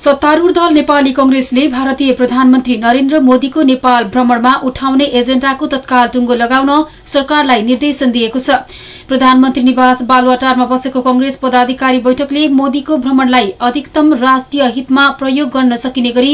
सत्तारूढ़ दल नेपाली कंग्रेसले भारतीय प्रधानमन्त्री नरेन्द्र मोदीको नेपाल भ्रमणमा उठाउने एजेण्डाको तत्काल टुङ्गो लगाउन सरकारलाई निर्देशन दिएको छ। प्रधानमन्त्री निवास बालुवाटारमा बसेको कंग्रेस पदाधिकारी बैठकले मोदीको भ्रमणलाई अधिकतम राष्ट्रिय हितमा प्रयोग गर्न सकिने गरी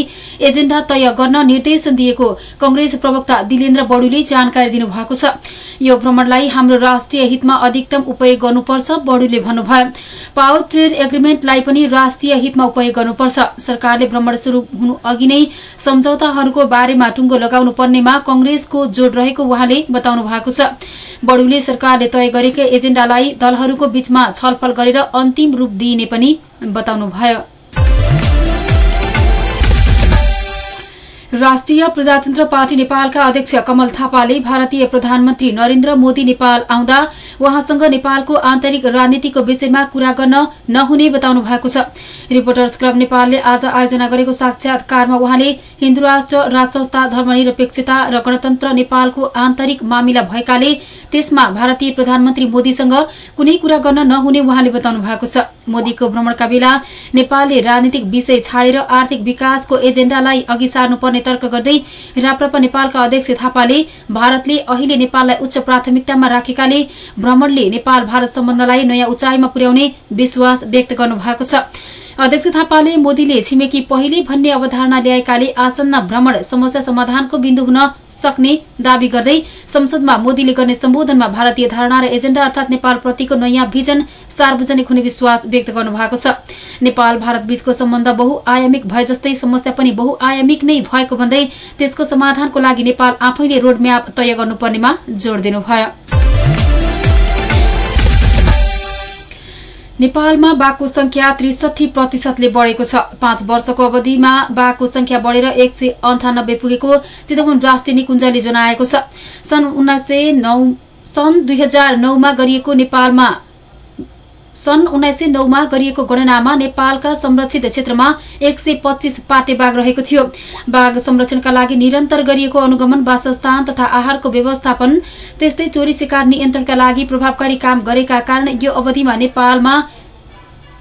एजेण्डा तय गर्न निर्देशन दिएको कंग्रेस प्रवक्ता दिलेन्द्र बडुले जानकारी दिनुभएको छ। यो भ्रमणलाई हाम्रो राष्ट्रिय हितमा अधिकतम उपयोग गर्नुपर्छ बडुले भन्नुभयो। पावर ट्रेड एग्रीमेन्टलाई पनि राष्ट्रिय हितमा उपयोग गर्नुपर्छ। सरकारले भ्रमण शुरू हुनु अघि नै सम्झौताहरूको बारेमा टुङ्गो लगाउनु पर्नेमा कंग्रेसको जोड़ रहेको उहाँले बताउनु भएको छ। बडुले सरकारले तय गरेका एजेण्डालाई दलहरूको बीचमा छलफल गरेर अन्तिम रूप दिइने पनि बताउनुभयो। राष्ट्रिय प्रजातन्त्र पार्टी नेपालका अध्यक्ष कमल थापाले भारतीय प्रधानमन्त्री नरेन्द्र मोदी नेपाल आउँदा उहाँसँग नेपालको आन्तरिक राजनीतिको विषयमा कुरा गर्न नहुने बताउनु भएको छ। रिपोर्टर्स क्लब नेपालले आज आयोजना गरेको साक्षात्कारमा उहाँले हिन्दू राष्ट्र राजसंस्था धर्मनिरपेक्षता र गणतन्त्र नेपालको आन्तरिक मामिला भएकाले त्यसमा भारतीय प्रधानमन्त्री मोदीसँग कुनै कुरा गर्न नहुने उहाँले बताउनु भएको छ। मोदीको भ्रमणका बेला नेपालले राजनीतिक विषय छाडेर आर्थिक विकासको एजेण्डालाई अघि सार्नुपर्ने तर्क गर्दै राप्रपा नेपालका अध्यक्ष थापाले भारतले अहिले नेपाललाई उच्च प्राथमिकतामा राखेकाले भ्रमणले नेपाल भारत सम्बन्धलाई नयाँ उचाइमा पुर्याउने विश्वास व्यक्त गर्नु भएको छ। अध्यक्ष थापाले मोदीले छिमेकी पहिले भन्ने अवधारणा ल्याएकाले आसन्न भ्रमण समस्या समाधानको बिन्दु हुन सक्ने दावी गर्दै संसदमा मोदीले गर्ने सम्बोधनमा भारतीय धारणा र एजेण्डा अर्थात नेपाल प्रतिको नयाँ भिजन सार्वजनिक हुने विश्वास व्यक्त गर्नु भएको छ। नेपाल भारत बीचको सम्बन्ध बहुआयामिक भए जस्तै समस्या पनि बहुआयामिक नै भएको भन्दै त्यसको समाधानको लागि नेपाल आफैले रोडम्याप तय गर्नुपर्नेमा जोड़ दिनुभयो। नेपालमा बाघको संख्या त्रिसठी प्रतिशतले बढ़ेको छ। पाँच वर्षको अवधिमा बाघको संख्या बढ़ेर एक सय अन्ठानब्बे पुगेको चितवन राष्ट्रिय निकुञ्जले जनाएको छ। सन् दुई हजार नौमा गरिएको नेपालमा सन् उन्नाइस सय नौमा गरिएको गणनामा नेपालका संरक्षित क्षेत्रमा एक सय पच्चीस पाटे बाघ रहेको थियो। बाघ संरक्षणका लागि निरन्तर गरिएको अनुगमन वासस्थान तथा आहारको व्यवस्थापन त्यस्तै चोरी शिकार नियन्त्रणका लागि प्रभावकारी काम गरेका कारण यो अवधिमा नेपालमा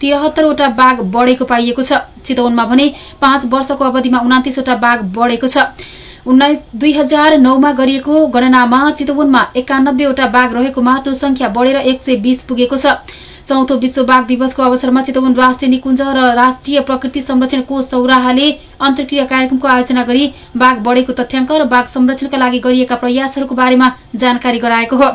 तिहत्तरवटा बाघ बढ़ेको पाइएको छ। चितवनमा भने पाँच वर्षको अवधिमा उनातिसवटा बाघ बढ़ेको छ। दुई हजार नौमा गरिएको गणनामा चितवनमा एकानब्बेवटा बाघ रहेकोमा त्यो संख्या बढ़ेर एक सय बीस पुगेको छ। चौथो विश्व बाघ दिवसको अवसरमा चितवन राष्ट्रिय निकुञ्ज र राष्ट्रिय प्रकृति संरक्षण कोष सौराहाले अन्तर्क्रिया कार्यक्रमको आयोजना गरी बाघ बढ़ेको तथ्याङ्क र बाघ संरक्षणका लागि गरिएका प्रयासहरूको बारेमा जानकारी गराएको हो।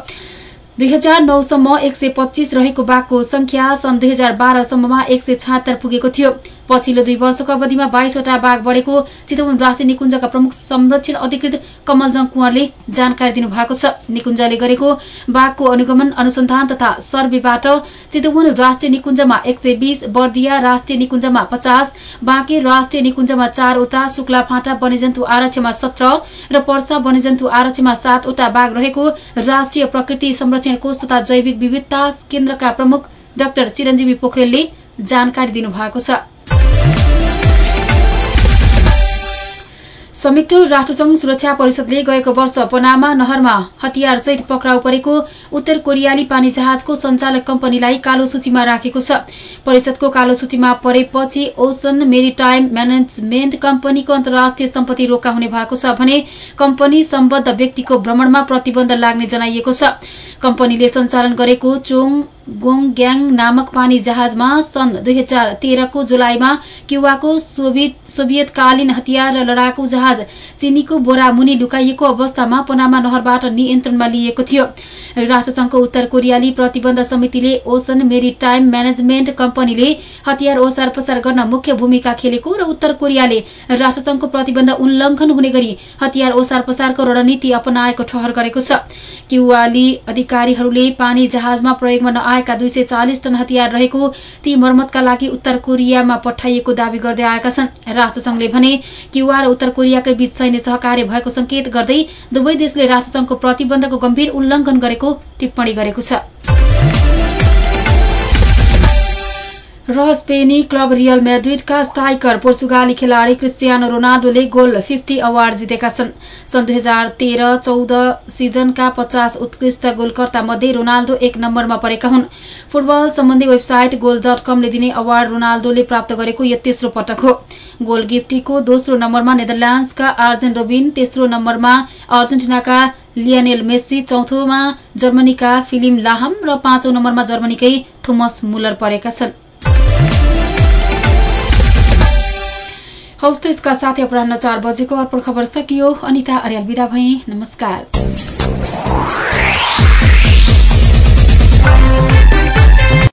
दुई हजार नौसम्म एक सय पच्चीस रहेको बाघको संख्या सन् दुई हजार बाह्रसम्ममा एक सय छहत्तर पुगेको थियो। पछिल्लो दुई वर्षको अवधिमा बाइसवटा बाघ बढ़ेको चितवन राष्ट्रिय निकुञ्जका प्रमुख संरक्षण अधिकृत कमलजङ कुँवरले जानकारी दिनुभएको छ। निकुञ्जले गरेको बाघको अनुगमन अनुसन्धान तथा सर्वेबाट चितवन राष्ट्रिय निकुञ्जमा एक सय बीस बर्दिया राष्ट्रिय निकुञ्जमा पचास बाँके राष्ट्रिय निकुञ्जमा चारवटा शुक्ला फाँटा वन्यजन्तु आरक्षमा सत्र र पर्सा वन्यजन्तु आरक्षमा सातवटा बाघ रहेको राष्ट्रिय प्रकृति संरक्षण कोष तथा जैविक विविधता केन्द्रका प्रमुख डाक्टर चिरञ्जीवी पोखरेलले जानकारी दिनुभएको छ। संयुक्त राष्ट्रसंघ सुरक्षा परिषदले गएको वर्ष पनामा नहरमा हतियारसहित पक्राउ परेको उत्तर कोरियाली पानी जहाजको संचालक कम्पनीलाई कालो सूचीमा राखेको छ। परिषदको कालो सूचीमा परेपछि ओसन मेरिटाइम म्यानेजमेन्ट कम्पनीको अन्तर्राष्ट्रिय सम्पत्ति रोका हुने भएको छ भने कम्पनी सम्बद्ध व्यक्तिको भ्रमणमा प्रतिबन्ध लाग्ने जनाइएको छ। कम्पनीले सञ्चालन गरेको चोङ गोङग्याङ नामक पानी जहाजमा सन् दुई हजार तेह्रको जुलाईमा क्युवाको सोभियतकालीन हतियार र लडाकु जहाज चिनीको बोरा मुनि लुकाइएको अवस्थामा पनामा नहरबाट नियन्त्रणमा लिएको थियो। राष्ट्रसंघको उत्तर कोरियाली प्रतिबन्ध समितिले ओसन मेरी टाइम म्यानेजमेन्ट कम्पनीले हतियार ओसार पसार गर्न मुख्य भूमिका खेलेको र उत्तर कोरियाले राष्ट्रसंघको प्रतिबन्ध उल्लंघन हुने गरी हतियार ओसार पसारको रणनीति अपनाएको ठहर गरेको छ। क्युवाली अधिकारीहरूले पानी जहाजमा प्रयोगमा नआए आएका दुई सय चालिस टन हतियार रहेको ती मर्मतका लागि उत्तर कोरियामा पठाइएको दावी गर्दै आएका छन्। राष्ट्रसंघले भने क्युआर उत्तर कोरियाकै बीच सैन्य सहकार्य भएको संकेत गर्दै दुवै देशले राष्ट्रसंघको प्रतिबन्धको गम्भीर उल्लंघन गरेको टिप्पणी गरेको छ। र स्पेनी क्लब रियल म्याड्रिडका स्ट्राइकर पोर्चुगाली खेलाड़ी क्रिस्टियानो रोनाल्डोले गोल फिफ्टी अवार्ड जितेका छन्। सन् दुई हजार तेह्र चौध सिजनका पचास उत्कृष्ट गोलकर्ता मध्ये रोनाल्डो एक नम्बरमा परेका हुन्। फुटबल सम्बन्धी वेबसाइट गोल डट कमले दिने अवार्ड रोनाल्डोले प्राप्त गरेको यो तेस्रो पटक हो। गोल गिफ्टीको दोस्रो नम्बरमा नेदरल्याण्ड्सका आर्जेन रोबिन तेस्रो नम्बरमा अर्जेन्टिनाका लियनेल मेस्सी चौथोमा जर्मनीका फिलिम लाहम र पाँचौं नम्बरमा जर्मनीकै थोमस मुलर परेका छन्। हौस् त यसका साथै अपराह चार बजेको अर्पण खबर सकियो। अनिता अर्याल विदा भए नमस्कार।